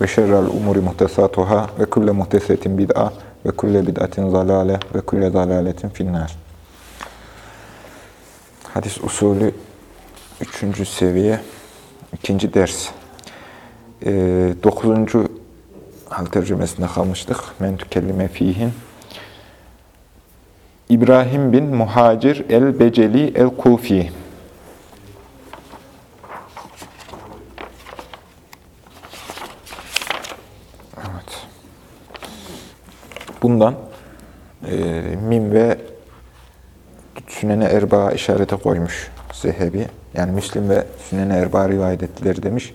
ve şerrel umuri muhtesatuhâ ve kulle muhtesetin bid'a ve kulle bid'atin zalâle ve kulle zalâletin finnâr. Hadis usulü 3. seviye 2. ders. E, 9. hal tercümesinde kalmıştık. Men tükellime fihin. İbrahim bin Muhacir el-Beceli el-Kufi. Bundan e, mim ve Sünene Erba işarete koymuş Zehebi. Yani Müslim ve Sünene Erba rivayet ettiler demiş.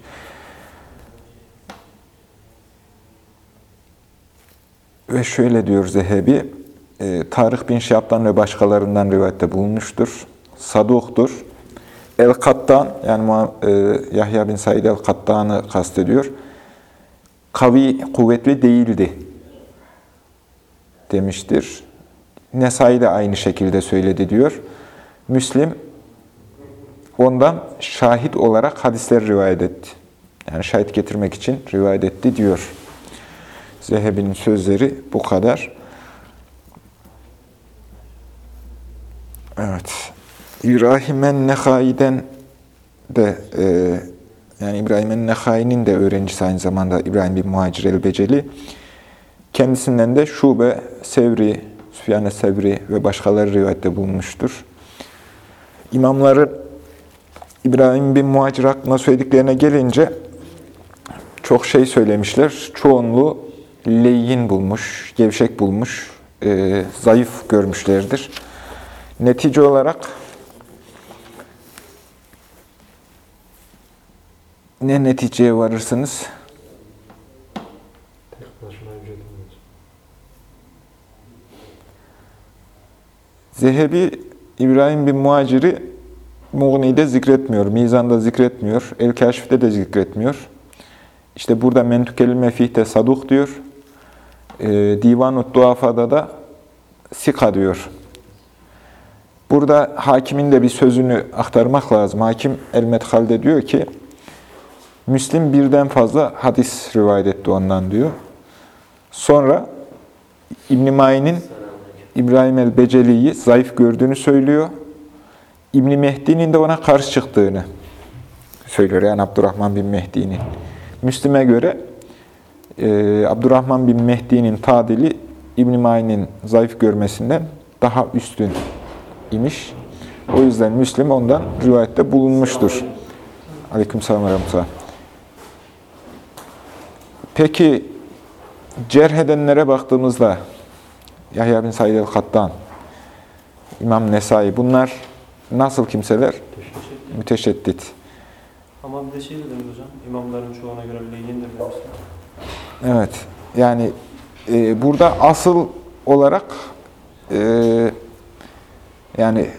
Ve şöyle diyor Zehebi, e, Tarık bin Şihab'dan ve başkalarından rivayette bulunmuştur. Saduktur. El-Kattan, yani e, Yahya bin Said el-Kattan'ı kastediyor kavi, kuvvetli değildi demiştir. Nesai de aynı şekilde söyledi diyor. Müslim ondan şahit olarak hadisler rivayet etti. Yani şahit getirmek için rivayet etti diyor. Zehebi'nin sözleri bu kadar. Evet. İbrahim Nehai'den de e, yani İbrahim el-Nehai'nin de öğrencisi aynı zamanda İbrahim bin Muhacir el-Beceli. Kendisinden de Şube, Sevri, Süfyan Sevri ve başkaları rivayette bulunmuştur. İmamların İbrahim bin Muhacir hakkında söylediklerine gelince çok şey söylemişler. Çoğunluğu leyyin bulmuş, gevşek bulmuş, e, zayıf görmüşlerdir. Netice olarak ne neticeye varırsınız? Zehebi İbrahim bin Muhacir'i Muğni'de zikretmiyor, Mizan'da zikretmiyor, El-Kaşif'te de zikretmiyor. İşte burada Mentukel Mefih'te Saduk diyor. E, Divan-ı Duafa'da da Sika diyor. Burada hakimin de bir sözünü aktarmak lazım. Hakim El-Medhal'de diyor ki, Müslim birden fazla hadis rivayet etti ondan diyor. Sonra İbn-i Ma'in'in İbrahim el-Beceli'yi zayıf gördüğünü söylüyor. İbn-i Mehdi'nin de ona karşı çıktığını söylüyor. Yani Abdurrahman bin Mehdi'nin. Müslim'e göre e, Abdurrahman bin Mehdi'nin tadili İbn-i zayıf görmesinden daha üstün imiş. O yüzden Müslim ondan rivayette bulunmuştur. Aleykümselam ve rahmetullah. Peki cerh edenlere baktığımızda Yahya bin Said el-Kattan, İmam Nesai bunlar nasıl kimseler? Müteşeddit. Müteşeddit. Ama bir de şey dediniz hocam, imamların çoğuna göre leyyindir demişler. Evet. Yani e, burada asıl olarak e, yani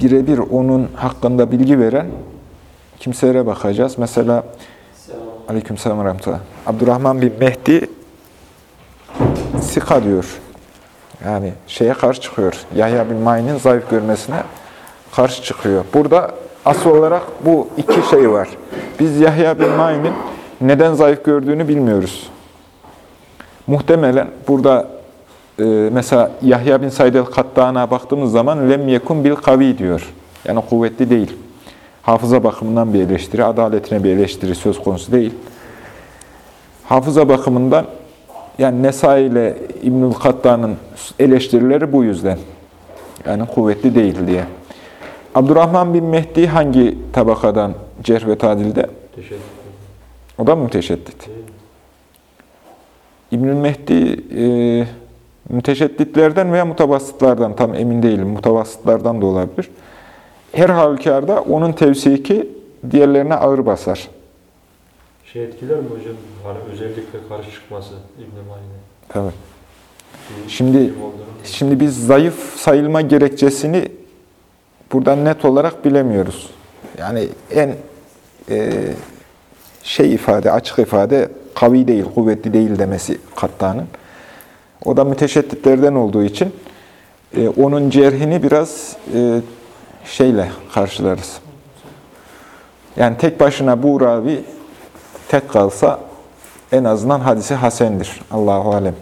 birebir onun hakkında bilgi veren kimselere bakacağız. Mesela Aleykümselam ve rahmetullah. Abdurrahman bin Mehdi Sika diyor. Yani şeye karşı çıkıyor. Yahya bin Ma'in'in zayıf görmesine karşı çıkıyor. Burada asıl olarak bu iki şey var. Biz Yahya bin Ma'in'in neden zayıf gördüğünü bilmiyoruz. Muhtemelen burada e, mesela Yahya bin Said el-Kattan'a baktığımız zaman lem yekun bil kavi diyor. Yani kuvvetli değil. Hafıza bakımından bir eleştiri, adaletine bir eleştiri söz konusu değil. Hafıza bakımından yani Nesai ile İbnül Kattan'ın eleştirileri bu yüzden. Yani kuvvetli değil diye. Abdurrahman bin Mehdi hangi tabakadan cerh ve tadilde? O da mı müteşeddit? İbnül Mehdi e, müteşedditlerden veya mutabassıtlardan tam emin değilim. Mutabassıtlardan da olabilir. Her halükarda onun tevsiki diğerlerine ağır basar. Şey etkiler mi hocam? Hani özellikle karşı çıkması İbn-i Ma'in'e. Tabii. Şimdi- şey Şimdi biz zayıf sayılma gerekçesini buradan net olarak bilemiyoruz. Yani en e, şey ifade, açık ifade kavi değil, kuvvetli değil demesi Katta'nın. O da müteşedditlerden olduğu için e, onun cerhini biraz e, şeyle karşılarız. Yani tek başına bu ravi tek kalsa en azından hadisi hasendir. Allahu alem.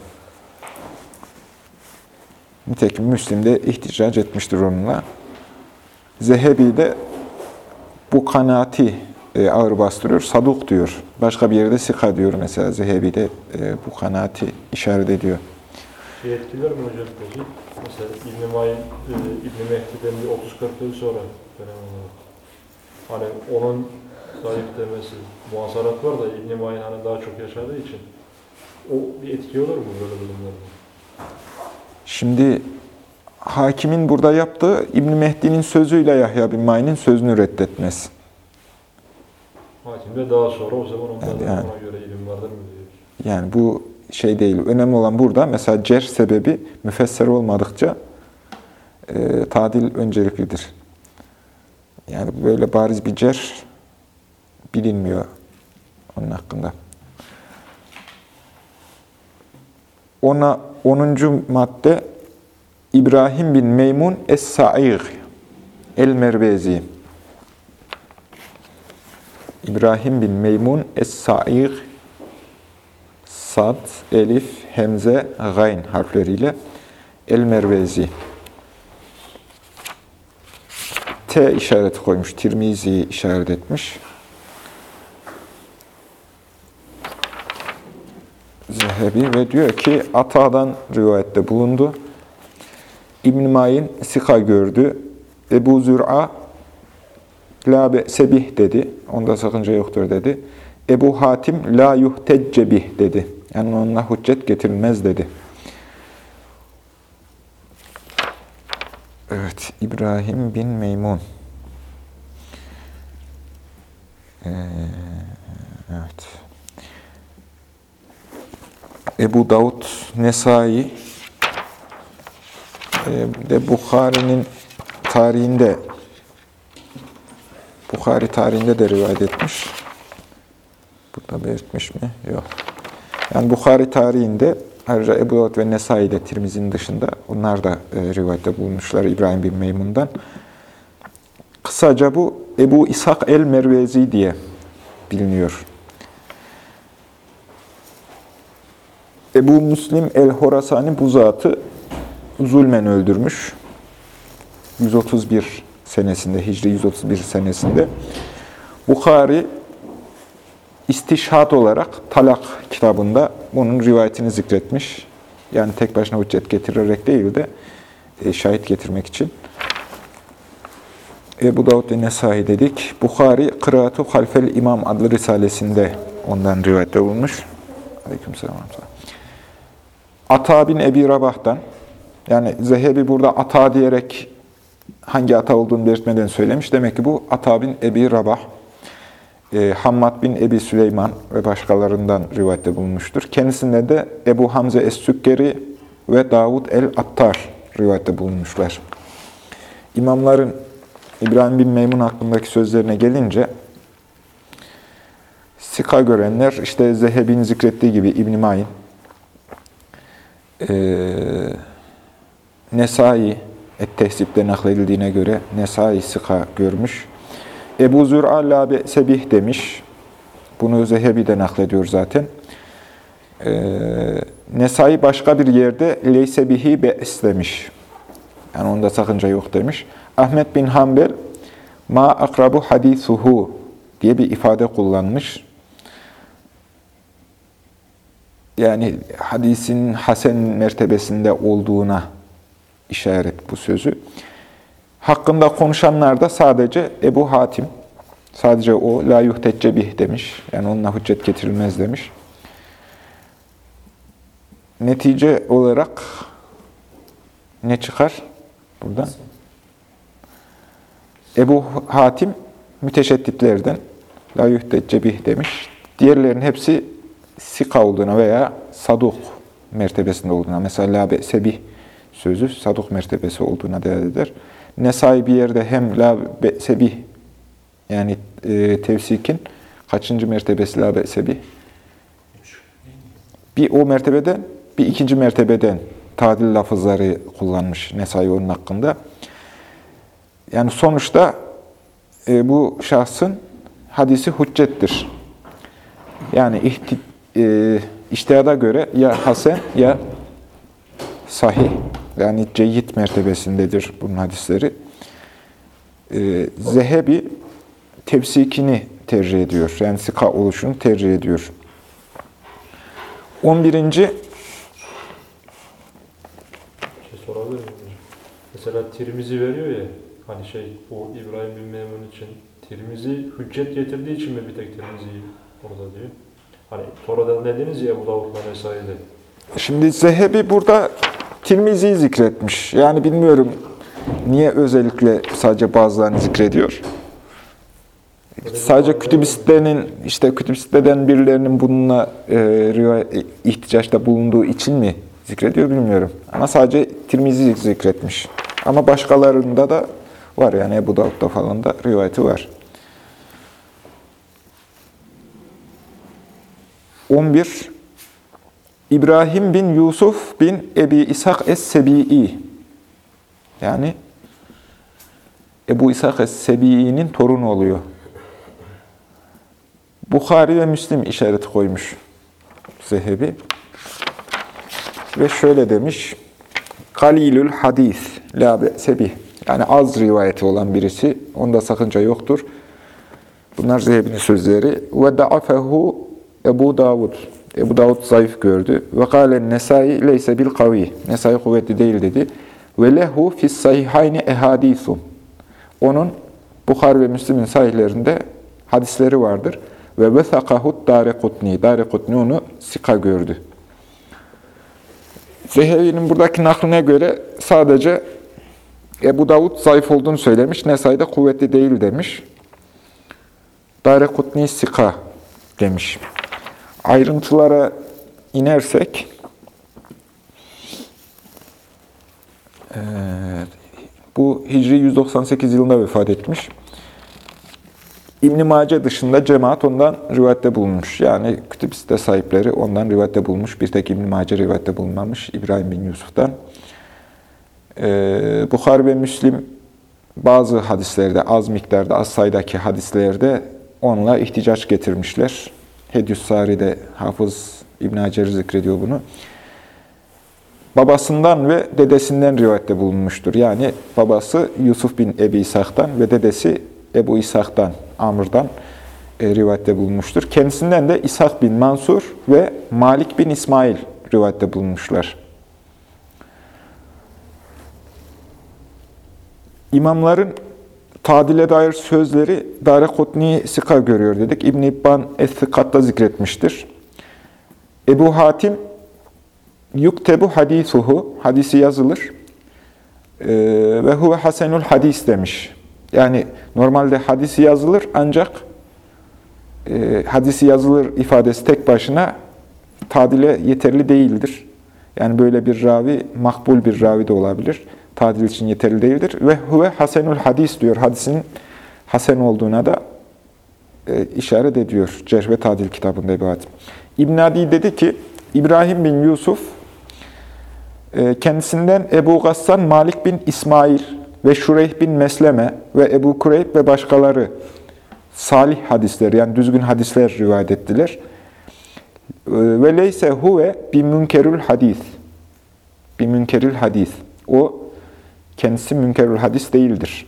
Nitekim Müslim de ihticac etmiştir onunla. Zehebi de bu kanaati e, ağır bastırıyor. Saduk diyor. Başka bir yerde sika diyor mesela. Zehebi de e, bu kanaati işaret ediyor. Şey etkiler mi hocam peki? Mesela İbn-i e, İbn-i Mehdi'den bir 30-40 yıl sonra dönem olarak. Hani onun zayıf demesi, muhasarat var da İbn-i Ma'in hani daha çok yaşadığı için o bir etki olur mu böyle durumlarda? Şimdi hakimin burada yaptığı İbn Mehdi'nin sözüyle Yahya bin Ma'in'in sözünü reddetmesi. Hakim de daha sonra o zaman ondan Yani- yani. ona göre ilim vardır mı diyor. Yani bu şey değil. Önemli olan burada mesela cer sebebi müfesser olmadıkça e, tadil önceliklidir. Yani böyle bariz bir cer bilinmiyor onun hakkında. Ona 10. madde İbrahim bin Meymun Es-Sa'ir El-Mervezi İbrahim bin Meymun Es-Sa'ir Sad, Elif, Hemze, Gayn harfleriyle El-Mervezi. T işareti koymuş, Tirmizi işaret etmiş. Zehebi ve diyor ki Ata'dan rivayette bulundu. İbn Mayin sika gördü. Ebu Zür'a la sebih dedi. Onda sakınca yoktur dedi. Ebu Hatim la yuhtecce bih dedi. Yani onunla hüccet getirilmez dedi. Evet, İbrahim bin Meymun. Ee, evet. Ebu Davud Nesai e, de Bukhari'nin tarihinde Bukhari tarihinde de rivayet etmiş. Burada belirtmiş mi? Yok. Yani Bukhari tarihinde ayrıca Ebu Davud ve Nesai de Tirmizi'nin dışında onlar da e, rivayette bulunmuşlar İbrahim bin Meymun'dan. Kısaca bu Ebu İshak el-Mervezi diye biliniyor. Ebu Müslim el-Horasani bu zatı zulmen öldürmüş. 131 senesinde, Hicri 131 senesinde. Bukhari istişhat olarak Talak kitabında bunun rivayetini zikretmiş. Yani tek başına hüccet getirerek değil de e, şahit getirmek için. Ebu Davud ve Nesai dedik. Bukhari Kıraatu Halfel İmam adlı risalesinde ondan rivayette bulunmuş. Aleykümselam. Ata bin Ebi Rabah'tan yani Zehebi burada Ata diyerek hangi ata olduğunu belirtmeden söylemiş. Demek ki bu Ata bin Ebi Rabah, e, Hammad bin Ebi Süleyman ve başkalarından rivayette bulunmuştur. Kendisinde de Ebu Hamze Es-Sükkeri ve Davud el-Attar rivayette bulunmuşlar. İmamların İbrahim bin Meymun hakkındaki sözlerine gelince, Sika görenler, işte Zehebi'nin zikrettiği gibi İbn-i e, Nesai, Et-Tehsip'te nakledildiğine göre Nesai Sika görmüş. Ebu Zür'a la sebih demiş. Bunu Zehebi de naklediyor zaten. Ee, Nesai başka bir yerde leyse bihi be's demiş. Yani onda sakınca yok demiş. Ahmet bin Hanbel ma akrabu hadisuhu diye bir ifade kullanmış. Yani hadisin hasen mertebesinde olduğuna işaret bu sözü. Hakkında konuşanlar da sadece Ebu Hatim, sadece o la yuhtecce bih demiş. Yani onunla hüccet getirilmez demiş. Netice olarak ne çıkar buradan? Ebu Hatim müteşedditlerden la yuhtecce bih demiş. Diğerlerinin hepsi sika olduğuna veya saduk mertebesinde olduğuna. Mesela la be'sebih sözü saduk mertebesi olduğuna delalet eder. Nesai bir yerde hem la be'sebih yani e, tevsikin kaçıncı mertebesi la be'sebih? Bir o mertebeden, bir ikinci mertebeden tadil lafızları kullanmış Nesai onun hakkında. Yani sonuçta e, bu şahsın hadisi hüccettir. Yani ihti, e, iştihada göre ya hasen ya sahih yani ceyyid mertebesindedir bunun hadisleri. E, Zehebi tefsikini tercih ediyor. Yani sika oluşunu tercih ediyor. 11. Bir şey sorabilir miyim? Mesela Tirmizi veriyor ya, hani şey bu İbrahim bin Memun için Tirmizi hüccet getirdiği için mi bir tek Tirmizi'yi orada diyor? Hani sonradan dediniz ya bu Davut'la Nesai'de. Şimdi Zehebi burada Tirmizi'yi zikretmiş. Yani bilmiyorum niye özellikle sadece bazılarını zikrediyor. Sadece kütüb-i sittenin, işte kütüb-i siteden birilerinin bununla e, rivayet, ihticaçta bulunduğu için mi zikrediyor bilmiyorum. Ama sadece Tirmizi zikretmiş. Ama başkalarında da var yani Ebu Davud'da falan da rivayeti var. 11. İbrahim bin Yusuf bin Ebi İshak Es-Sebi'i. Yani Ebu İshak Es-Sebi'i'nin torunu oluyor. Bukhari ve Müslim işareti koymuş Zehebi. Ve şöyle demiş. Kalilül hadis la be'sebih. Yani az rivayeti olan birisi. Onda sakınca yoktur. Bunlar Zehebi'nin sözleri. Ve da'afehu Ebu Davud. Ebu Davud zayıf gördü. Ve kâlen nesai leyse bil kavi. Nesai kuvvetli değil dedi. Ve lehu fis sahihayni ehadisum. Onun Bukhar ve Müslim'in sahihlerinde hadisleri vardır. Ve vesakahut Darekutni. Darekutni onu sika gördü. Zehevi'nin buradaki nakline göre sadece Ebu Davud zayıf olduğunu söylemiş. Nesai de kuvvetli değil demiş. Darekutni sika demiş. Ayrıntılara inersek bu Hicri 198 yılında vefat etmiş. İbn-i Mace dışında cemaat ondan rivayette bulunmuş. Yani kütüb site sahipleri ondan rivayette bulunmuş. Bir tek İbn-i Mace rivayette bulunmamış İbrahim bin Yusuf'tan. Ee, Bukhari ve Müslim bazı hadislerde, az miktarda, az sayıdaki hadislerde onunla ihticaç getirmişler. Hedyus Sari'de Hafız İbn Hacer zikrediyor bunu. Babasından ve dedesinden rivayette bulunmuştur. Yani babası Yusuf bin Ebi İshak'tan ve dedesi Ebu İshak'tan, Amr'dan e, rivayette bulunmuştur. Kendisinden de İshak bin Mansur ve Malik bin İsmail rivayette bulunmuşlar. İmamların tadile dair sözleri Darekutni Sika görüyor dedik. İbn-i İbban Es-Sikat'ta zikretmiştir. Ebu Hatim yuktebu hadisuhu, hadisi yazılır. Ee, ve huve hasenul hadis demiş. Yani normalde hadisi yazılır ancak e, hadisi yazılır ifadesi tek başına tadile yeterli değildir. Yani böyle bir ravi makbul bir ravi de olabilir. Tadil için yeterli değildir. Ve huve hasenul hadis diyor. Hadisin hasen olduğuna da e, işaret ediyor. Cerh Tadil kitabında Ebu Hatim. İbn Adi dedi ki İbrahim bin Yusuf e, kendisinden Ebu Gassan Malik bin İsmail ve Şureyh bin Mesleme ve Ebu Kureyb ve başkaları salih hadisler yani düzgün hadisler rivayet ettiler. E, ve leyse huve bi münkerül hadis. Bi münkerül hadis. O kendisi münkerül hadis değildir.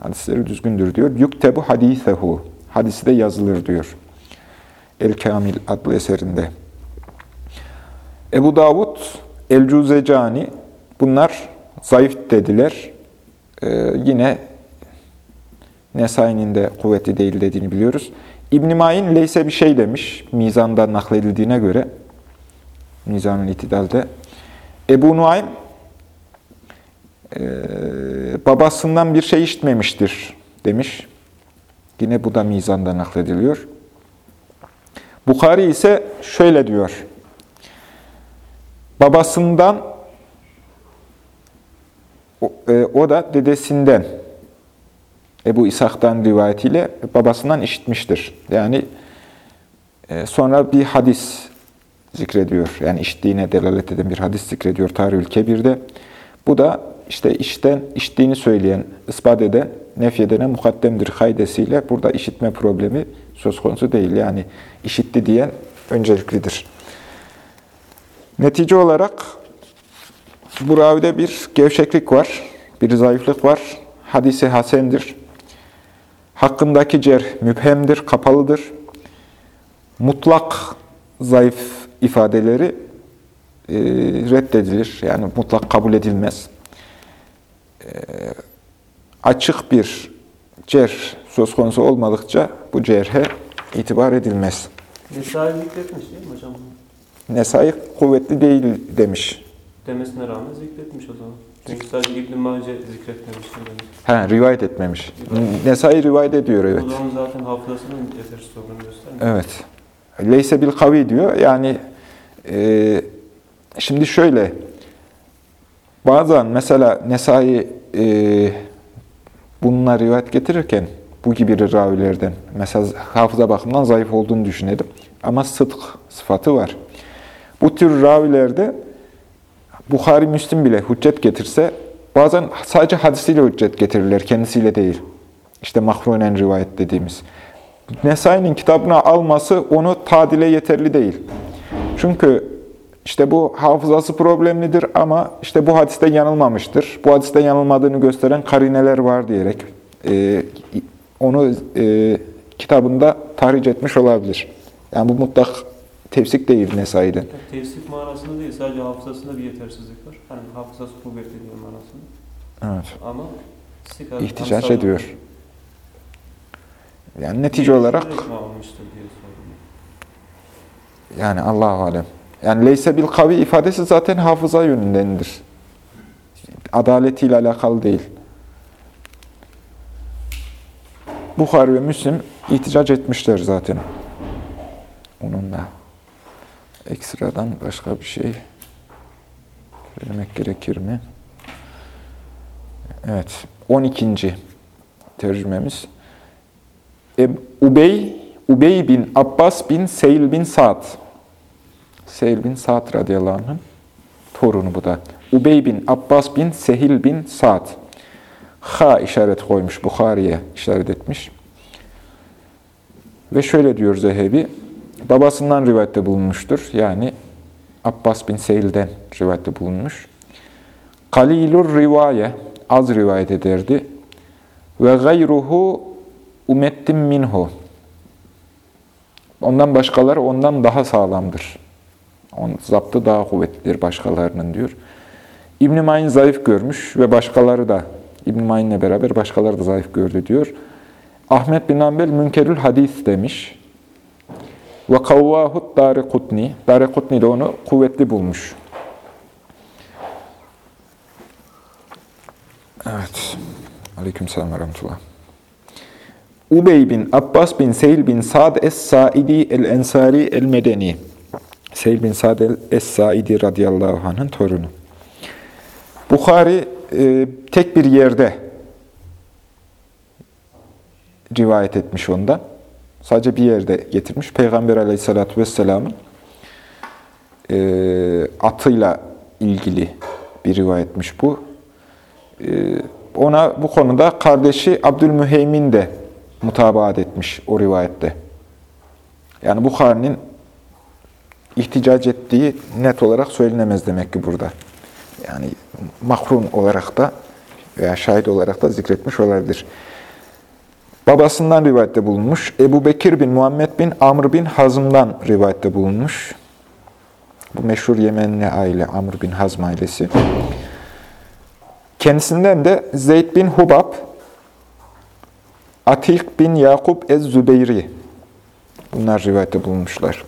Hadisleri düzgündür diyor. Yuktebu hadisehu. Hadisi de yazılır diyor. El-Kamil adlı eserinde. Ebu Davud, El-Cuzecani bunlar zayıf dediler. Ee, yine Nesai'nin de kuvvetli değil dediğini biliyoruz. İbn-i Mayin leyse bir şey demiş. Mizan'da nakledildiğine göre. Mizan-ı İtidal'de. Ebu Nuaym babasından bir şey işitmemiştir demiş. Yine bu da Mizan'da naklediliyor. Bukhari ise şöyle diyor. Babasından, o, e, da dedesinden, Ebu İshak'tan rivayetiyle babasından işitmiştir. Yani e, sonra bir hadis zikrediyor. Yani işittiğine delalet eden bir hadis zikrediyor Tarihül Kebir'de. Bu da işte işten işittiğini söyleyen, ispat eden, nefyedene mukaddemdir kaydesiyle burada işitme problemi söz konusu değil. Yani işitti diyen önceliklidir. Netice olarak bu ravide bir gevşeklik var, bir zayıflık var. Hadisi hasendir. Hakkındaki cer müphemdir, kapalıdır. Mutlak zayıf ifadeleri e, reddedilir. Yani mutlak kabul edilmez. E, açık bir cer söz konusu olmadıkça bu cerhe itibar edilmez. Nesai zikretmiş değil mi hocam? Nesai kuvvetli değil demiş. Demesine rağmen zikretmiş o zaman. Çünkü sadece İbn-i Mace zikretmemiş. Ha, rivayet etmemiş. Nesai rivayet ediyor evet. O zaman zaten hafızasının yetersiz olduğunu göstermiyor. Evet. Leyse bil kavi diyor. Yani e, şimdi şöyle bazen mesela Nesai e, bununla rivayet getirirken bu gibi ravilerden mesela hafıza bakımından zayıf olduğunu düşünelim. Ama sıdk sıfatı var. Bu tür ravilerde Bukhari Müslim bile hüccet getirse bazen sadece hadisiyle hüccet getirirler, kendisiyle değil. İşte mahrunen rivayet dediğimiz. Nesai'nin kitabına alması onu tadile yeterli değil. Çünkü işte bu hafızası problemlidir ama işte bu hadiste yanılmamıştır. Bu hadiste yanılmadığını gösteren karineler var diyerek e, onu e, kitabında tahric etmiş olabilir. Yani bu mutlak tefsik değil Nesai'den. Tevsif manasında değil, sadece hafızasında bir yetersizlik var. Hani hafızası kuvvetli diye manasında. Evet. Ama sıkar, İhticaç ediyor. Yani netice olarak yani Allahu alem. Yani leyse bil kavi ifadesi zaten hafıza yönündendir. Adaletiyle alakalı değil. Bukhari ve Müslim ihticac etmişler zaten. Onunla. Ekstradan başka bir şey söylemek gerekir mi? Evet. 12. tercümemiz. Ubey, Ubey bin Abbas bin Seyl bin Sa'd. Seyl bin Sa'd radıyallahu anh'ın torunu bu da. Ubey bin Abbas bin Sehil bin Sa'd. Ha işaret koymuş, Bukhari'ye işaret etmiş. Ve şöyle diyor Zehebi, babasından rivayette bulunmuştur. Yani Abbas bin Seyl'den rivayette bulunmuş. Kalilur rivaye, az rivayet ederdi. Ve gayruhu umettim minhu. Ondan başkaları ondan daha sağlamdır. Onun zaptı daha kuvvetlidir başkalarının diyor. İbn-i Mayn zayıf görmüş ve başkaları da İbn-i Mayn'le beraber başkaları da zayıf gördü diyor. Ahmet bin Ambel münkerül hadis demiş. Ve kavvahut Darekutni. Darekutni de onu kuvvetli bulmuş. Evet. Aleykümselam ve rahmetullah. Ubey bin Abbas bin Seyl bin Sa'd es-Saidi el-Ensari el-Medeni. Seyl bin Sa'd es-Saidi radıyallahu anh'ın torunu. Bukhari e, tek bir yerde rivayet etmiş ondan. Sadece bir yerde getirmiş. Peygamber aleyhissalatü vesselamın e, atıyla ilgili bir rivayetmiş bu. E, ona bu konuda kardeşi Abdülmüheymin de mutabaat etmiş o rivayette. Yani Bukhari'nin ihticac ettiği net olarak söylenemez demek ki burada. Yani mahrun olarak da veya şahit olarak da zikretmiş olabilir. Babasından rivayette bulunmuş. Ebu Bekir bin Muhammed bin Amr bin Hazm'dan rivayette bulunmuş. Bu meşhur Yemenli aile, Amr bin Hazm ailesi. Kendisinden de Zeyd bin Hubab, Atik bin Yakup ez-Zübeyri. Bunlar rivayette bulunmuşlar.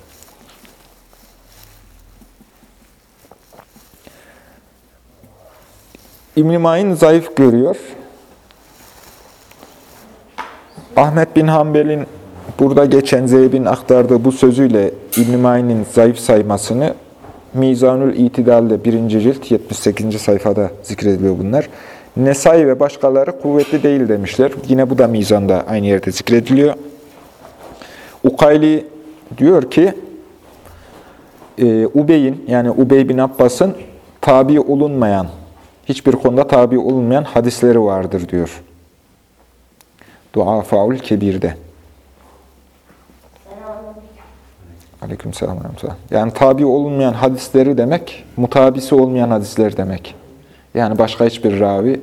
İbn-i Mayn zayıf görüyor. Ahmet bin Hanbel'in burada geçen Zeyb'in aktardığı bu sözüyle İbn-i Ma'in'in zayıf saymasını Mizanül İtidal'de 1. cilt 78. sayfada zikrediliyor bunlar. Nesai ve başkaları kuvvetli değil demişler. Yine bu da mizanda aynı yerde zikrediliyor. Ukayli diyor ki, e, Ubey'in yani Ubey bin Abbas'ın tabi olunmayan, hiçbir konuda tabi olunmayan hadisleri vardır diyor. Duafaul Kebir'de. Aleyküm selam. Yani tabi olunmayan hadisleri demek, mutabisi olmayan hadisler demek. Yani başka hiçbir ravi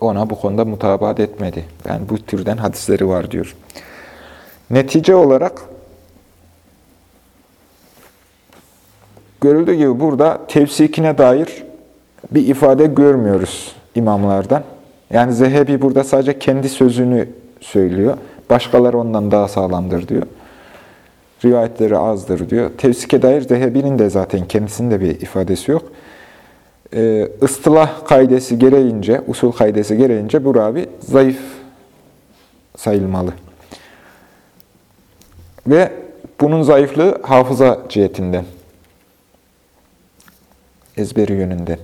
ona bu konuda mutabat etmedi. Yani bu türden hadisleri var diyor. Netice olarak görüldüğü gibi burada tevsikine dair bir ifade görmüyoruz imamlardan. Yani Zehebi burada sadece kendi sözünü söylüyor. Başkaları ondan daha sağlamdır diyor. Rivayetleri azdır diyor. Tevsike dair Zehebi'nin de zaten kendisinde bir ifadesi yok. Ee, ıstılah kaidesi gereğince, usul kaidesi gereğince bu ravi zayıf sayılmalı. Ve bunun zayıflığı hafıza cihetinden. Ezberi yönünden.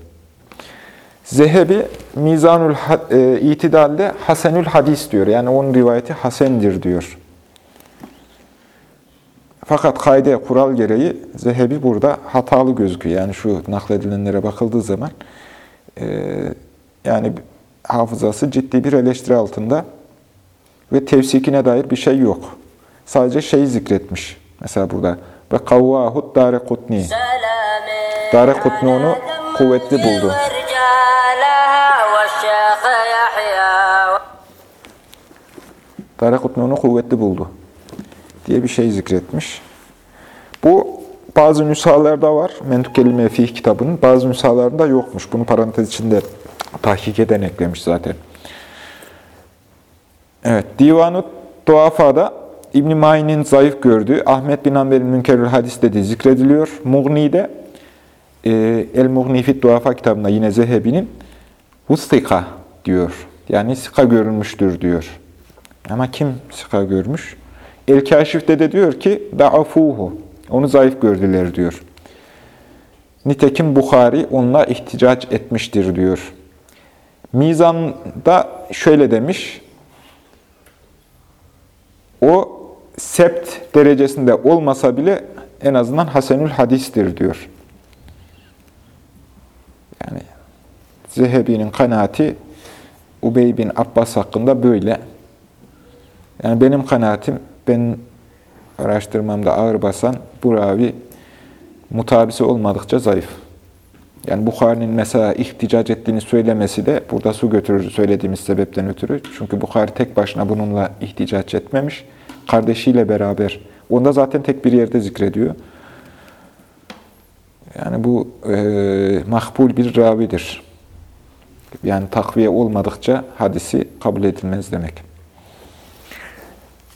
Zehebi Mizanül e, İtidal'de Hasenül Hadis diyor. Yani onun rivayeti Hasendir diyor. Fakat kaide, kural gereği Zehebi burada hatalı gözüküyor. Yani şu nakledilenlere bakıldığı zaman e, yani hafızası ciddi bir eleştiri altında ve tevsikine dair bir şey yok. Sadece şeyi zikretmiş. Mesela burada ve kavvahut dare kutni. Dare kutni onu kuvvetli buldu. Dare kutni onu kuvvetli buldu diye bir şey zikretmiş. Bu bazı nüshalarda var. Mentuk Kelime kitabının. Bazı nüshalarında yokmuş. Bunu parantez içinde tahkik eden eklemiş zaten. Evet. Divan-ı Duafa'da İbn-i Ma'in'in zayıf gördüğü Ahmet bin Amber'in Münkerül Hadis dediği zikrediliyor. Mughni'de e, El-Mughni Fit Duafa kitabında yine Zehebi'nin Hustika diyor. Yani sika görülmüştür diyor. Ama kim sika görmüş? El-Kaşif'te de diyor ki da'afuhu. Onu zayıf gördüler diyor. Nitekim Bukhari onunla ihticac etmiştir diyor. Mizan'da şöyle demiş. O sept derecesinde olmasa bile en azından Hasenül Hadis'tir diyor. Yani Zehebi'nin kanaati Ubey bin Abbas hakkında böyle. Yani benim kanaatim ben araştırmamda ağır basan bu ravi mutabisi olmadıkça zayıf. Yani Bukhari'nin mesela ihticac ettiğini söylemesi de burada su götürür söylediğimiz sebepten ötürü. Çünkü Bukhari tek başına bununla ihticac etmemiş. Kardeşiyle beraber. Onda zaten tek bir yerde zikrediyor. Yani bu e, makbul bir ravidir. Yani takviye olmadıkça hadisi kabul edilmez demek.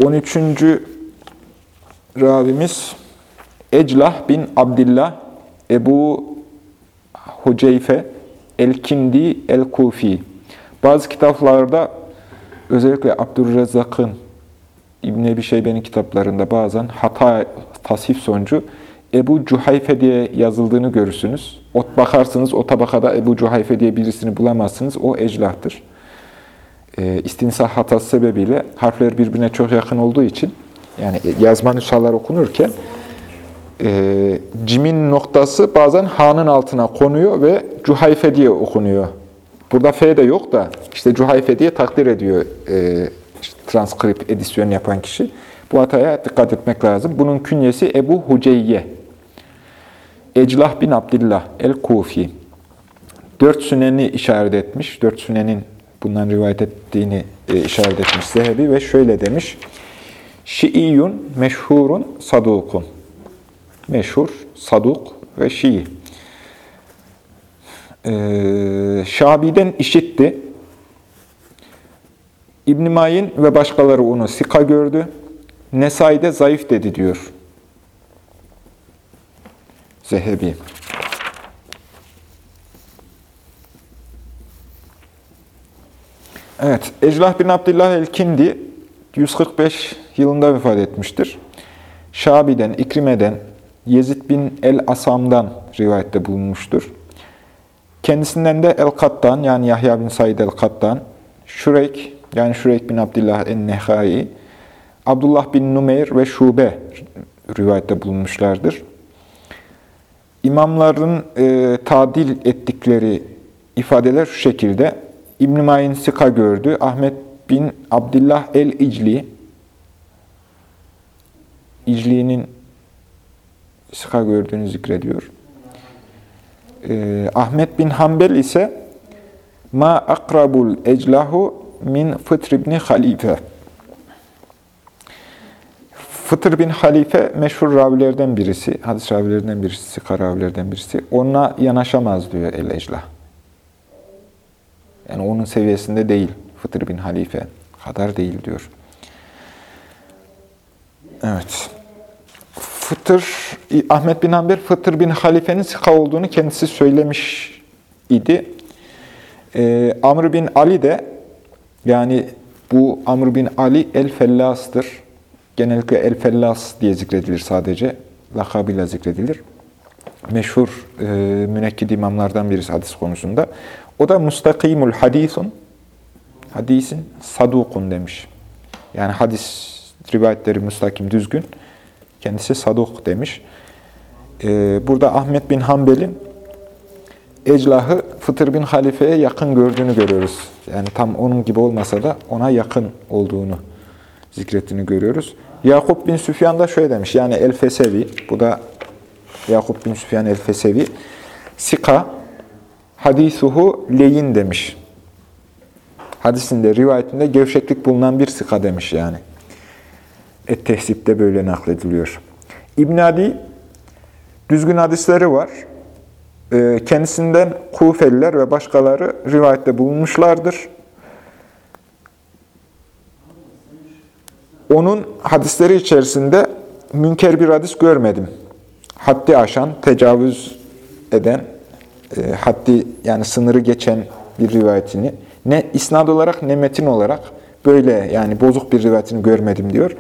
13. ravimiz Eclah bin Abdillah Ebu Huceyfe El-Kindi El-Kufi. Bazı kitaplarda özellikle Abdurrezzak'ın İbn Ebi Şeybe'nin kitaplarında bazen hata tasif sonucu Ebu Cuhayfe diye yazıldığını görürsünüz. Ot bakarsınız o tabakada Ebu Cuhayfe diye birisini bulamazsınız. O eclahtır. E, istinsah hatası sebebiyle harfler birbirine çok yakın olduğu için yani yazma nüshalar okunurken e, cimin noktası bazen ha'nın altına konuyor ve Cuhayfe diye okunuyor. Burada f de yok da işte Cuhayfe diye takdir ediyor e, işte, transkript edisyon yapan kişi. Bu hataya dikkat etmek lazım. Bunun künyesi Ebu Huceyye. Eclah bin Abdillah el-Kufi. Dört süneni işaret etmiş. Dört sünenin bundan rivayet ettiğini e, işaret etmiş Zehebi ve şöyle demiş. Şiiyyun meşhurun sadukun. Meşhur, saduk ve şii. Ee, Şabi'den işitti. İbn-i Mayin ve başkaları onu sika gördü. Nesai'de zayıf dedi diyor. Zehebi. Evet, Eclah bin Abdullah el-Kindi 145 yılında vefat etmiştir. Şabi'den, İkrime'den, Yezid bin el-Asam'dan rivayette bulunmuştur. Kendisinden de El-Kattan yani Yahya bin Said El-Kattan, Şureyk yani Şureyk bin Abdullah en-Nehai, Abdullah bin Numeyr ve Şube rivayette bulunmuşlardır. İmamların e, tadil ettikleri ifadeler şu şekilde. İbn-i Mayin Sika gördü. Ahmet bin Abdullah el-İcli, İcli'nin Sika gördüğünü zikrediyor. E, Ahmet bin Hanbel ise ma akrabul eclahu min Fıtr ibn Halife. Fıtır bin Halife meşhur ravilerden birisi, hadis ravilerinden birisi, Sika ravilerden birisi. Ona yanaşamaz diyor El-Eclah. Yani onun seviyesinde değil Fıtır bin Halife kadar değil diyor. Evet. Fıtır, Ahmet bin Hanbel Fıtır bin Halife'nin Sika olduğunu kendisi söylemiş idi. Ee, Amr bin Ali de yani bu Amr bin Ali el-Fellas'tır. Genellikle el-Fellas diye zikredilir sadece. Lakabıyla zikredilir. Meşhur e, münekkid imamlardan birisi hadis konusunda. O da mustakimul hadisun. Hadisin sadukun demiş. Yani hadis rivayetleri müstakim, düzgün. Kendisi saduk demiş. E, burada Ahmet bin Hanbel'in Eclah'ı Fıtır bin Halife'ye yakın gördüğünü görüyoruz. Yani tam onun gibi olmasa da ona yakın olduğunu zikrettiğini görüyoruz. Yakup bin Süfyan da şöyle demiş. Yani El-Fesevi, bu da Yakup bin Süfyan El-Fesevi. Sika, hadisuhu leyin demiş. Hadisinde, rivayetinde gevşeklik bulunan bir sika demiş yani. Et-Tehzip'te böyle naklediliyor. İbn Adi, düzgün hadisleri var. Ee, kendisinden Kufeliler ve başkaları rivayette bulunmuşlardır. Onun hadisleri içerisinde münker bir hadis görmedim. Haddi aşan, tecavüz eden, e, haddi yani sınırı geçen bir rivayetini ne isnad olarak ne metin olarak böyle yani bozuk bir rivayetini görmedim diyor.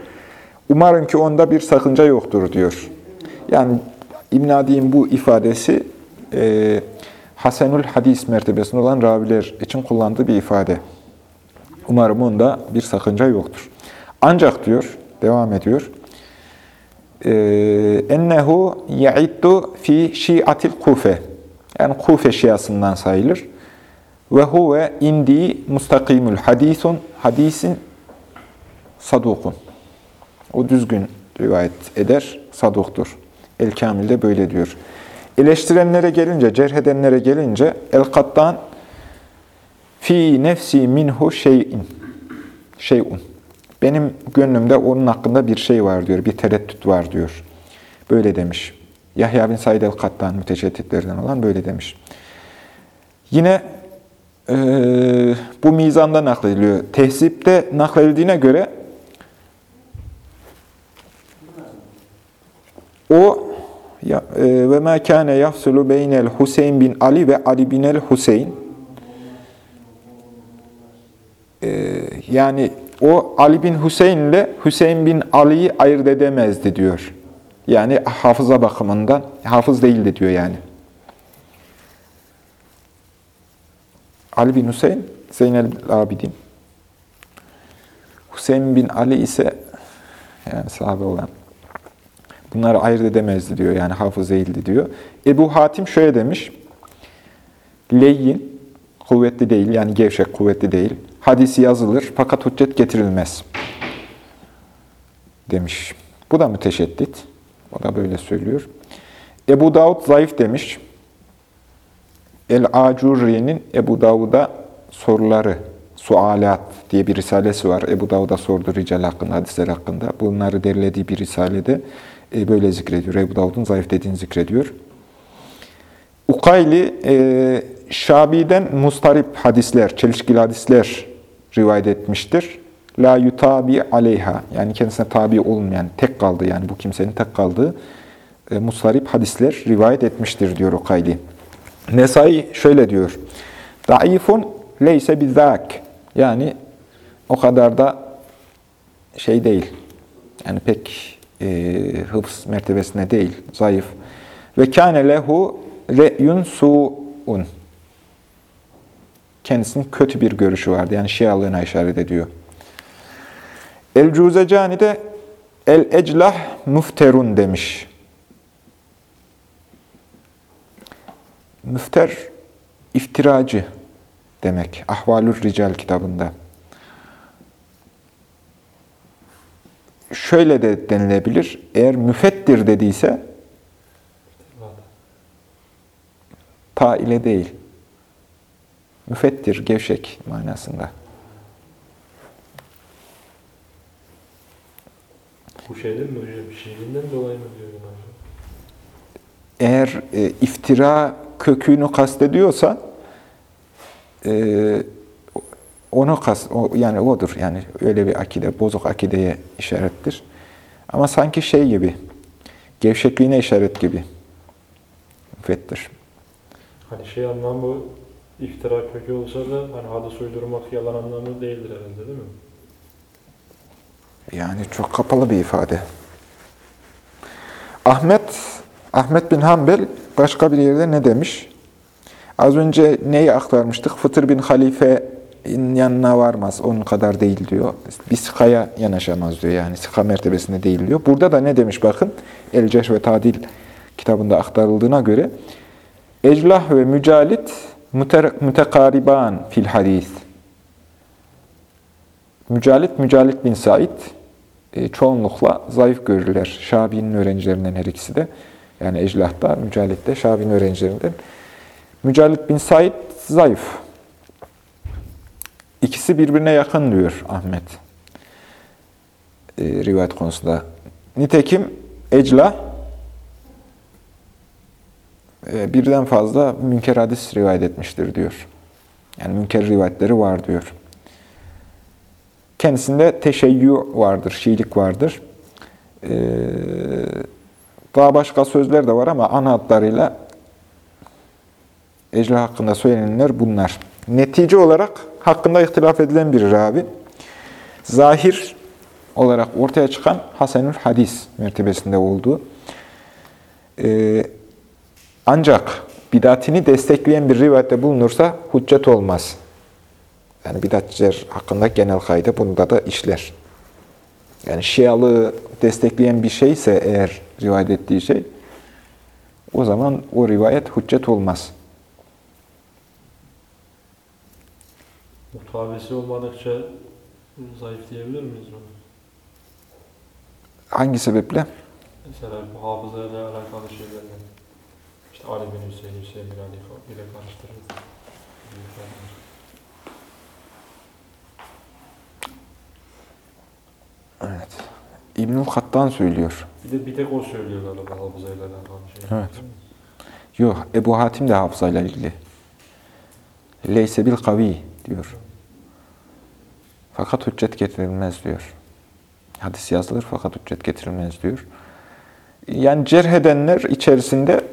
Umarım ki onda bir sakınca yoktur diyor. Yani İbn bu ifadesi e, Hasenül Hadis mertebesinde olan raviler için kullandığı bir ifade. Umarım onda bir sakınca yoktur. Ancak diyor, devam ediyor. E, ennehu ya'iddu fi şiatil kufe. Yani kufe şiasından sayılır. Ve huve indi mustakimul hadisun. Hadisin sadukun. O düzgün rivayet eder, saduktur. El-Kamil'de böyle diyor. Eleştirenlere gelince, cerhedenlere gelince El-Kattan fi nefsi minhu şeyin. Şeyun. Benim gönlümde onun hakkında bir şey var diyor, bir tereddüt var diyor. Böyle demiş. Yahya bin Said el-Kattan müteşedditlerden olan böyle demiş. Yine e, bu mizanda naklediliyor. Tehzipte nakledildiğine göre o e, ve ma kana yafsulu beynel Huseyn bin Ali ve Ali bin el Huseyn e, yani o Ali bin Hüseyin ile Hüseyin bin Ali'yi ayırt edemezdi diyor. Yani hafıza bakımından hafız değildi diyor yani. Ali bin Hüseyin Zeynel Abidin. Hüseyin bin Ali ise yani sahabe olan bunları ayırt edemezdi diyor. Yani hafız değildi diyor. Ebu Hatim şöyle demiş. Leyyin kuvvetli değil yani gevşek kuvvetli değil. Hadisi yazılır fakat hüccet getirilmez. Demiş. Bu da müteşeddit. O da böyle söylüyor. Ebu Davud zayıf demiş. El-Acurri'nin Ebu Davud'a soruları, sualat diye bir risalesi var. Ebu Davud'a sordu rical hakkında, hadisler hakkında. Bunları derlediği bir risalede e, böyle zikrediyor. Ebu Davud'un zayıf dediğini zikrediyor. Ukayli, e, Şabi'den mustarip hadisler, çelişkili hadisler rivayet etmiştir. La yutabi aleyha, yani kendisine tabi olmayan, tek kaldı yani bu kimsenin tek kaldığı e, mustarip hadisler rivayet etmiştir diyor Ukayli. Nesai şöyle diyor. Daifun leyse bizzak. Yani o kadar da şey değil, Yani pek e, hıfz mertebesinde değil, zayıf. Ve kâne lehu re'yun su'un. Kendisinin kötü bir görüşü vardı. Yani şialığına işaret ediyor. El-Cuzecani de el-eclah müfterun demiş. Müfter, iftiracı demek. Ahvalur Rical kitabında. Şöyle de denilebilir. Eğer müfettir dediyse ta ile değil. Müfettir, gevşek manasında. Bu şeyden mi hocam? Şiirinden dolayı mı diyor hocam? Eğer e, iftira kökünü kastediyorsa e, onu kas, o, yani odur. Yani öyle bir akide, bozuk akideye işarettir. Ama sanki şey gibi, gevşekliğine işaret gibi. Müfettir. Hani şey anlamı iftira kökü olsa da hani hadis uydurmak yalan anlamı değildir herhalde değil mi? Yani çok kapalı bir ifade. Ahmet, Ahmet bin Hanbel başka bir yerde ne demiş? Az önce neyi aktarmıştık? Fıtır bin Halife'nin yanına varmaz, onun kadar değil diyor. Bir sikaya yanaşamaz diyor yani, sika mertebesinde değil diyor. Burada da ne demiş bakın? El ve Tadil kitabında aktarıldığına göre Eclah ve Mücalit müte- mütekariban fil hadis. Mücalit, Mücalit bin Said e, çoğunlukla zayıf görürler. Şabi'nin öğrencilerinden her ikisi de. Yani Eclah'ta, Mücalit'te Şabi'nin öğrencilerinden. Mücalit bin Said zayıf. İkisi birbirine yakın diyor Ahmet. E, rivayet konusunda. Nitekim Ecla e, birden fazla münker hadis rivayet etmiştir diyor. Yani münker rivayetleri var diyor. Kendisinde teşeyyü vardır, şiilik vardır. Ee, daha başka sözler de var ama ana hatlarıyla Ecla hakkında söylenenler bunlar. Netice olarak hakkında ihtilaf edilen bir ravi. Zahir olarak ortaya çıkan Hasenül Hadis mertebesinde olduğu. Ee, ancak bidatini destekleyen bir rivayette bulunursa hüccet olmaz. Yani bidatçiler hakkında genel kaydı bunda da işler. Yani Şialığı destekleyen bir şeyse eğer rivayet ettiği şey, o zaman o rivayet hüccet olmaz. Mutabesi olmadıkça zayıf diyebilir miyiz bunu? Hangi sebeple? Mesela bu hafızayla alakalı şeylerle işte Ali bin Hüseyin, Hüseyin bin Ali ile karıştırırız. Evet. İbnül Hattan söylüyor. Bir de bir tek o söylüyor galiba hafızayla alakalı şey. Evet. Yok, Ebu Hatim de hafızayla ilgili. Leyse bil kavi diyor. Fakat hüccet getirilmez diyor. Hadis yazılır fakat hüccet getirilmez diyor. Yani cerh edenler içerisinde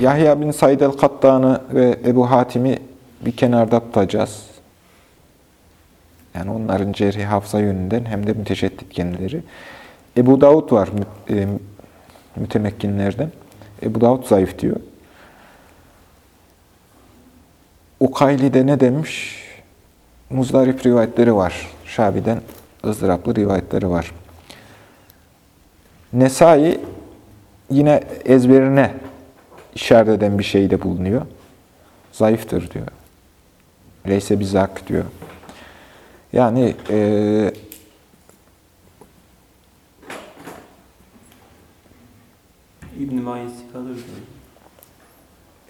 Yahya bin Said el-Kattan'ı ve Ebu Hatim'i bir kenarda tutacağız. Yani onların cerhi hafıza yönünden hem de müteşeddit kendileri. Ebu Davud var e, mütemekkinlerden. Ebu Davud zayıf diyor. Ukayli'de ne demiş? Muzdarip rivayetleri var. Şabi'den ızdıraplı rivayetleri var. Nesai yine ezberine işaret eden bir şeyde bulunuyor. Zayıftır diyor. Leyse bizak diyor. Yani e, İbn-i Mayin sikadır diyor.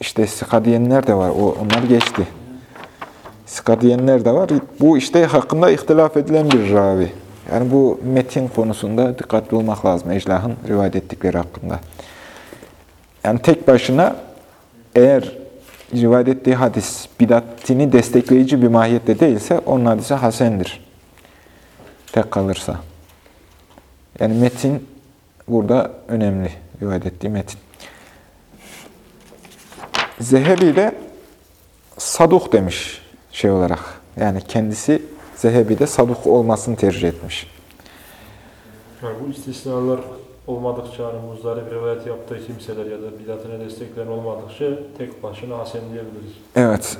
işte sika diyenler de var. O, onlar geçti. Sika diyenler de var. Bu işte hakkında ihtilaf edilen bir ravi. Yani bu metin konusunda dikkatli olmak lazım. Eclah'ın rivayet ettikleri hakkında. Yani tek başına eğer rivayet ettiği hadis bidatini destekleyici bir mahiyette değilse onun hadisi hasendir. Tek kalırsa. Yani metin burada önemli rivayet ettiği metin. Zehebi de saduk demiş şey olarak. Yani kendisi Zehebi de saduk olmasını tercih etmiş. Yani bu istisnalar olmadıkça, hani muzdarip rivayet yaptığı kimseler ya da bidatine destekleyen olmadıkça tek başına hasen diyebiliriz. Evet.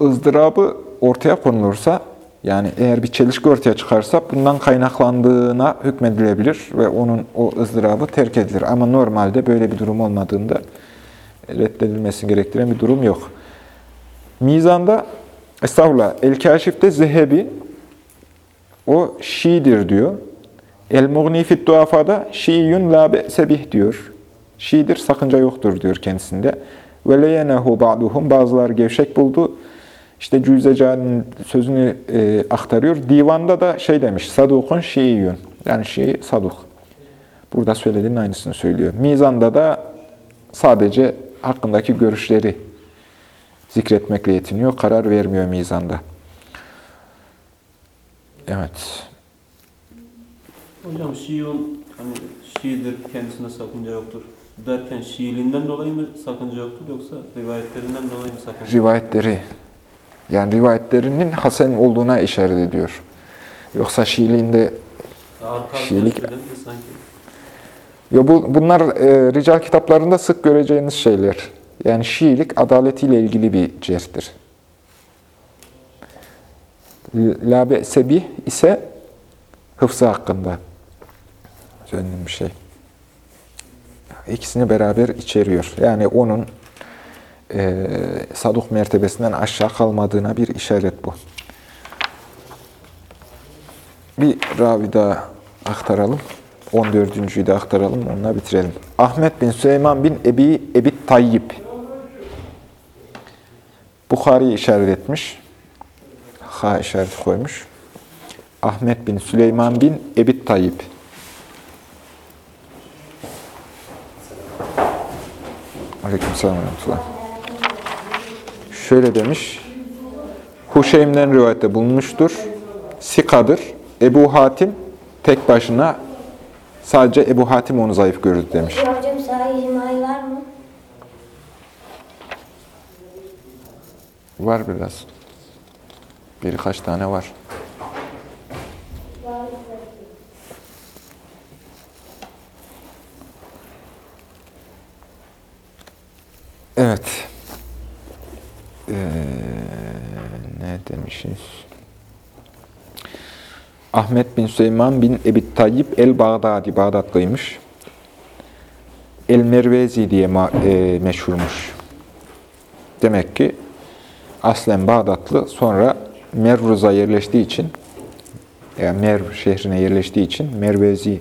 ızdırabı ortaya konulursa, yani eğer bir çelişki ortaya çıkarsa bundan kaynaklandığına hükmedilebilir ve onun o ızdırabı terk edilir. Ama normalde böyle bir durum olmadığında reddedilmesi gerektiren bir durum yok. Mizanda, estağfurullah, El-Kaşif'te Zehebi, o Şii'dir diyor. El-Mughni fit Duafa'da Şiiyyun la be'sebih diyor. Şii'dir, sakınca yoktur diyor kendisinde. Ve leyenehu ba'duhum, bazıları gevşek buldu. İşte Cüzecani'nin sözünü e, aktarıyor. Divanda da şey demiş, Sadukun Şiiyyun. Yani Şii, Saduk. Burada söylediğinin aynısını söylüyor. Mizanda da sadece hakkındaki görüşleri zikretmekle yetiniyor. Karar vermiyor mizanda. Evet. Hocam Şii'un hani Şii'dir kendisine sakınca yoktur derken Şiiliğinden dolayı mı sakınca yoktur yoksa rivayetlerinden dolayı mı sakınca Rivayetleri, yani rivayetlerinin Hasan olduğuna işaret ediyor. Yoksa Şiiliğinde, Arka Şiilik- sanki. ya bu, bunlar e, rical kitaplarında sık göreceğiniz şeyler. Yani Şiilik adaletiyle ilgili bir cerhtir. La be'sebih ise hıfzı hakkında söylenen bir şey. İkisini beraber içeriyor. Yani onun e, saduk mertebesinden aşağı kalmadığına bir işaret bu. Bir ravi daha aktaralım. 14.'yü de aktaralım, onunla bitirelim. Ahmet bin Süleyman bin Ebi Ebi Tayyip. Bukhari'yi işaret etmiş. Ha işareti koymuş. Ahmet bin Süleyman bin Ebi Tayyip. Aleykümselam ve. Şöyle demiş. Huşeym'den rivayette bulunmuştur. Sikadır. Ebu Hatim tek başına sadece Ebu Hatim onu zayıf gördü demiş. Ya hocam sahih himayi var mı? Var biraz. Birkaç tane var. Evet. Ee, ne demişiz? Ahmet bin Süleyman bin Ebi Tayyip el-Bağdadi, Bağdatlıymış. El-Mervezi diye e, meşhurmuş. Demek ki aslen Bağdatlı, sonra Mervuz'a yerleştiği için, yani Merv şehrine yerleştiği için Mervezi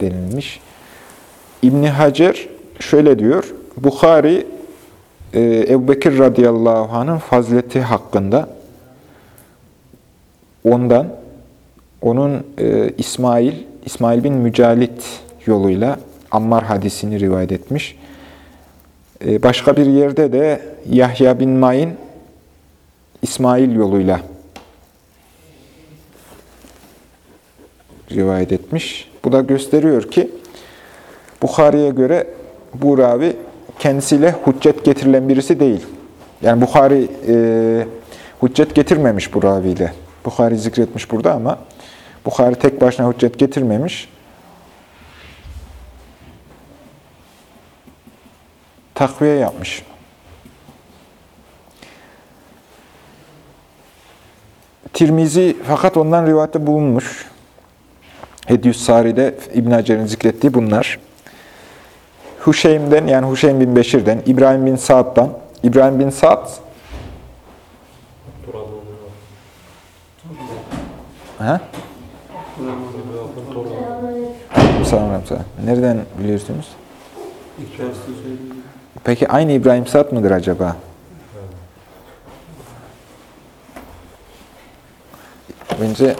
denilmiş. İbni Hacer şöyle diyor, Bukhari, e, Ebu Bekir radıyallahu anh'ın fazileti hakkında ondan, onun e, İsmail, İsmail bin Mücalit yoluyla Ammar hadisini rivayet etmiş. E, başka bir yerde de Yahya bin Ma'in İsmail yoluyla rivayet etmiş. Bu da gösteriyor ki Bukhari'ye göre bu ravi kendisiyle hüccet getirilen birisi değil. Yani Bukhari e, hüccet getirmemiş bu raviyle. Bukhari zikretmiş burada ama Bukhari tek başına hüccet getirmemiş. Takviye yapmış. Tirmizi fakat ondan rivayette bulunmuş. Hediyüs Sari'de İbn Hacer'in zikrettiği bunlar. Huşeym'den yani Huşeym bin Beşir'den, İbrahim bin Sa'd'dan, İbrahim bin Sa'd Turab oluyor. ha? Yakın torun. Selam Ramza. Nereden biliyorsunuz? Peki aynı İbrahim Sa'd mıdır acaba? Bence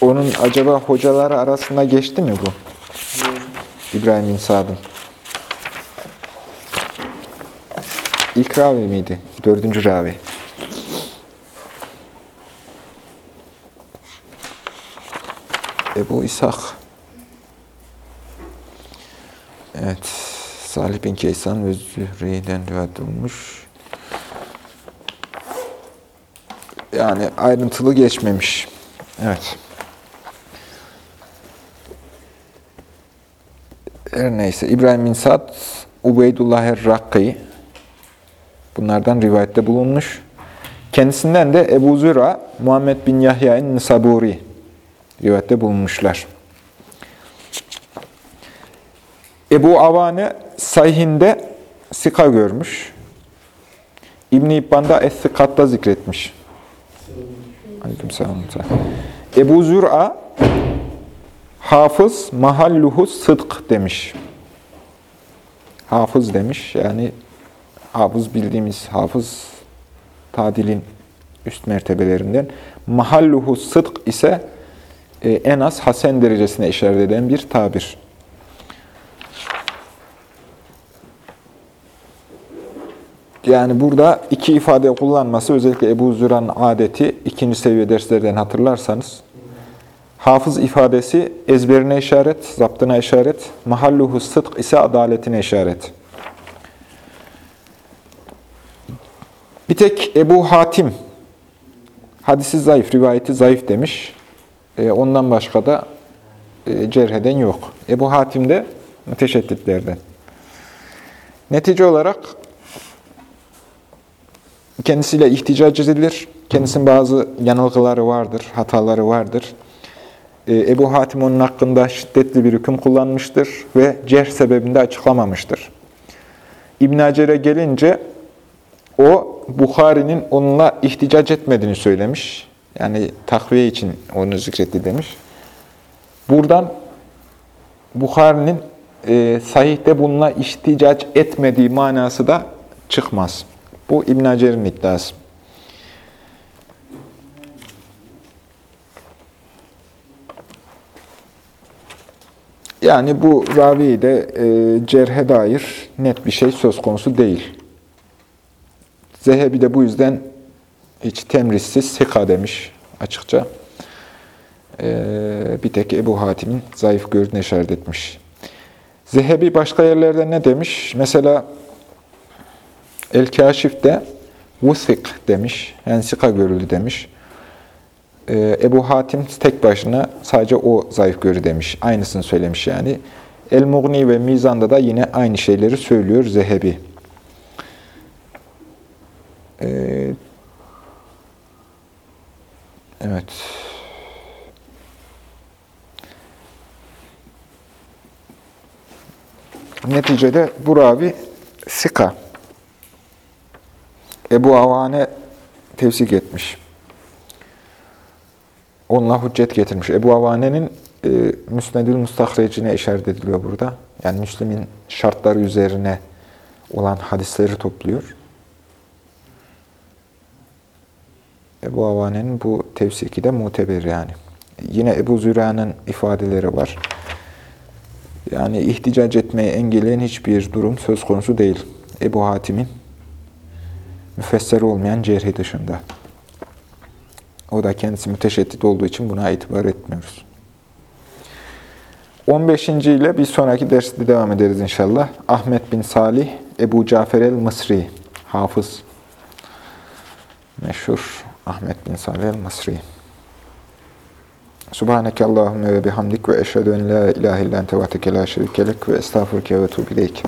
onun acaba hocaları arasında geçti mi bu? İbrahim bin Sa'd'ın. İlk ravi miydi? Dördüncü ravi. Ebu İshak. Evet. Salih bin Keysan ve Zühri'den rivayet olmuş. Yani ayrıntılı geçmemiş. Evet. Her neyse. İbrahim bin Sad, Ubeydullah er-Rakki. Bunlardan rivayette bulunmuş. Kendisinden de Ebu Züra, Muhammed bin Yahya'nın Nisaburi rivayette bulunmuşlar. Ebu Avane Sayhinde Sika görmüş. İbn-i İbban'da Es-Sikat'ta zikretmiş. Aleykümselam. Ebu Zür'a hafız mahalluhu sıdk demiş. Hafız demiş. Yani hafız bildiğimiz hafız tadilin üst mertebelerinden. Mahalluhu sıdk ise en az hasen derecesine işaret eden bir tabir. Yani burada iki ifade kullanması özellikle Ebu Züra'nın adeti ikinci seviye derslerden hatırlarsanız hafız ifadesi ezberine işaret, zaptına işaret, mahalluhu sıdk ise adaletine işaret. Bir tek Ebu Hatim hadisi zayıf, rivayeti zayıf demiş. E, ondan başka da e, cerheden yok. Ebu Hatim de müteşedditlerden. Netice olarak kendisiyle ihticac edilir. Kendisinin bazı yanılgıları vardır, hataları vardır. Ebu Hatim onun hakkında şiddetli bir hüküm kullanmıştır ve cerh sebebinde açıklamamıştır. İbn Hacer'e gelince o Bukhari'nin onunla ihticac etmediğini söylemiş. Yani takviye için onu zikretti demiş. Buradan Bukhari'nin e, sahihte bununla ihticac etmediği manası da çıkmaz. Bu İbn Hacer'in iddiası. Yani bu ravi de e, cerhe dair net bir şey söz konusu değil. Zehebi de bu yüzden hiç temrizsiz sika demiş açıkça. E, bir tek Ebu Hatim'in zayıf gördüğüne işaret etmiş. Zehebi başka yerlerde ne demiş? Mesela El-Kaşif'te Vusik demiş, yani sika görüldü demiş. Ee, Ebu Hatim tek başına sadece o zayıf görü demiş. Aynısını söylemiş yani. El-Mughni ve Mizan'da da yine aynı şeyleri söylüyor Zehebi. Ee, evet. Neticede bu ravi sika. Ebu Avane tevsik etmiş. Onunla hüccet getirmiş. Ebu Avane'nin e, Müsnedül Mustahrecine işaret ediliyor burada. Yani Müslim'in şartları üzerine olan hadisleri topluyor. Ebu Avane'nin bu tevsiki de muteber yani. Yine Ebu Züra'nın ifadeleri var. Yani ihticac etmeye engelleyen hiçbir durum söz konusu değil. Ebu Hatim'in müfesser olmayan cerhi dışında. O da kendisi müteşeddit olduğu için buna itibar etmiyoruz. 15. ile bir sonraki derste devam ederiz inşallah. Ahmet bin Salih, Ebu Cafer el-Mısri, hafız. Meşhur Ahmet bin Salih el-Mısri. Subhaneke Allahümme ve bihamdik ve eşhedü en la ilahe illan tevateke la şerikelek ve estağfurke ve tuğbileyk.